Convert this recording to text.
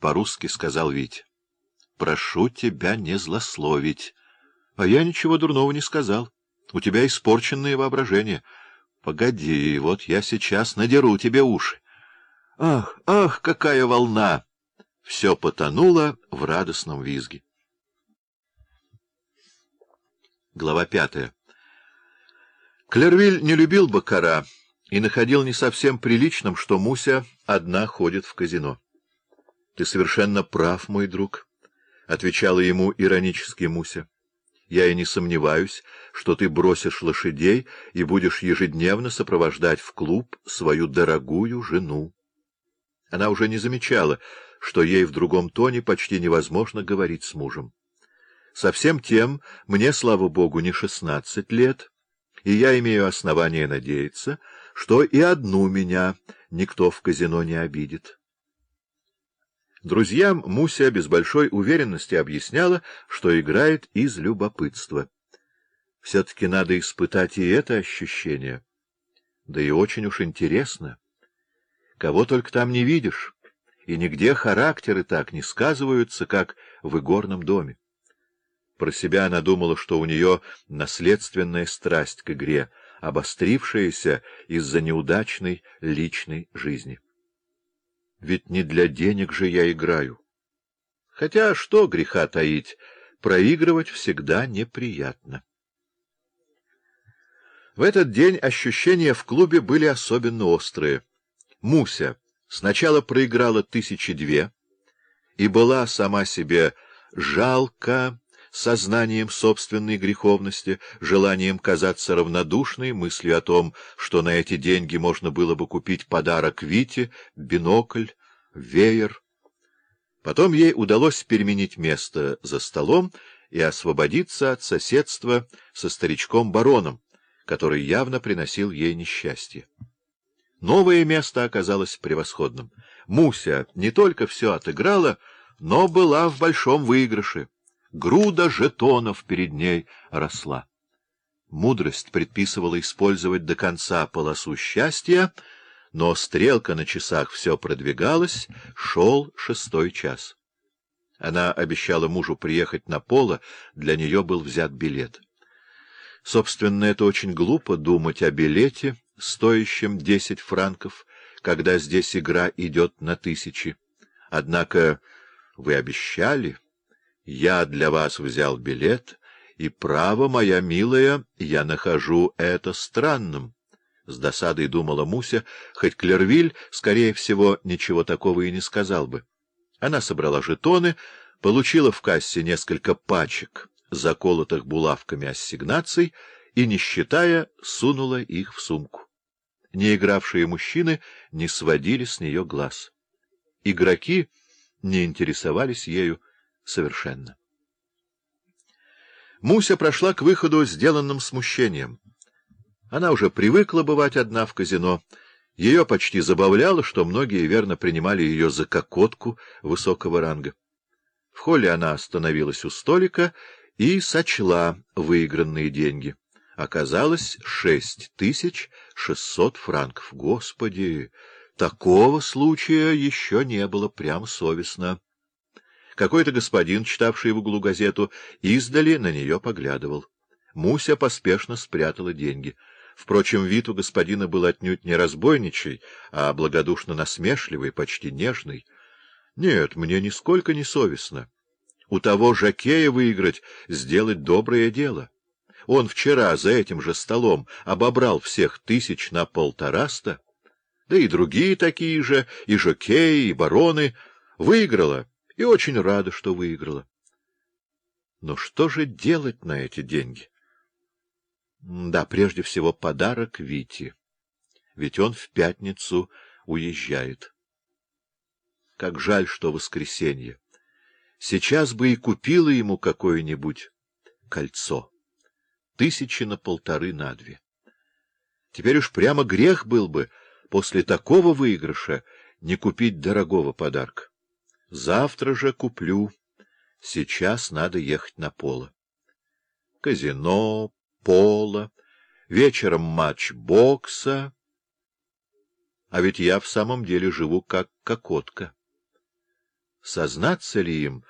по-русски сказал Вить. — Прошу тебя не злословить. — А я ничего дурного не сказал. У тебя испорченное воображение. Погоди, вот я сейчас надеру тебе уши. Ах, ах, какая волна! Все потонуло в радостном визге. Глава пятая. Клервиль не любил Бакара и находил не совсем приличным, что Муся одна ходит в казино. — Ты совершенно прав, мой друг, — отвечала ему иронически Муся. — Я и не сомневаюсь, что ты бросишь лошадей и будешь ежедневно сопровождать в клуб свою дорогую жену. Она уже не замечала, что ей в другом тоне почти невозможно говорить с мужем. Совсем тем мне, слава богу, не шестнадцать лет, и я имею основание надеяться, что и одну меня никто в казино не обидит. Друзьям Муся без большой уверенности объясняла, что играет из любопытства. Все-таки надо испытать и это ощущение. Да и очень уж интересно. Кого только там не видишь, и нигде характеры так не сказываются, как в игорном доме. Про себя она думала, что у нее наследственная страсть к игре, обострившаяся из-за неудачной личной жизни. Ведь не для денег же я играю. Хотя что греха таить, проигрывать всегда неприятно. В этот день ощущения в клубе были особенно острые. Муся сначала проиграла тысячи две и была сама себе жалко, сознанием собственной греховности, желанием казаться равнодушной, мыслью о том, что на эти деньги можно было бы купить подарок Вите, бинокль, веер. Потом ей удалось переменить место за столом и освободиться от соседства со старичком-бароном, который явно приносил ей несчастье. Новое место оказалось превосходным. Муся не только все отыграла, но была в большом выигрыше груда жетонов перед ней росла. Мудрость предписывала использовать до конца полосу счастья, но стрелка на часах все продвигалась, шел шестой час. Она обещала мужу приехать на поло, для нее был взят билет. Собственно, это очень глупо думать о билете, стоящем десять франков, когда здесь игра идет на тысячи. Однако вы обещали... Я для вас взял билет, и, право, моя милая, я нахожу это странным. С досадой думала Муся, хоть Клервиль, скорее всего, ничего такого и не сказал бы. Она собрала жетоны, получила в кассе несколько пачек, заколотых булавками ассигнаций, и, не считая, сунула их в сумку. Не игравшие мужчины не сводили с нее глаз. Игроки не интересовались ею, совершенно. Муся прошла к выходу сделанным смущением. Она уже привыкла бывать одна в казино. Ее почти забавляло, что многие верно принимали ее за кокотку высокого ранга. В холле она остановилась у столика и сочла выигранные деньги. Оказалось, шесть тысяч шестьсот франков. Господи, такого случая еще не было, прям совестно. Какой-то господин, читавший в углу газету, издали на нее поглядывал. Муся поспешно спрятала деньги. Впрочем, вид у господина был отнюдь не разбойничий, а благодушно насмешливый, почти нежный. Нет, мне нисколько не совестно. У того Жакея выиграть — сделать доброе дело. Он вчера за этим же столом обобрал всех тысяч на полтораста, да и другие такие же, и Жакеи, и бароны. Выиграла и очень рада, что выиграла. Но что же делать на эти деньги? Да, прежде всего, подарок Вите. Ведь он в пятницу уезжает. Как жаль, что воскресенье. Сейчас бы и купила ему какое-нибудь кольцо. Тысячи на полторы на две. Теперь уж прямо грех был бы после такого выигрыша не купить дорогого подарка. Завтра же куплю. Сейчас надо ехать на поло. Казино, поло, вечером матч бокса. А ведь я в самом деле живу как кокотка. сознаться ли им,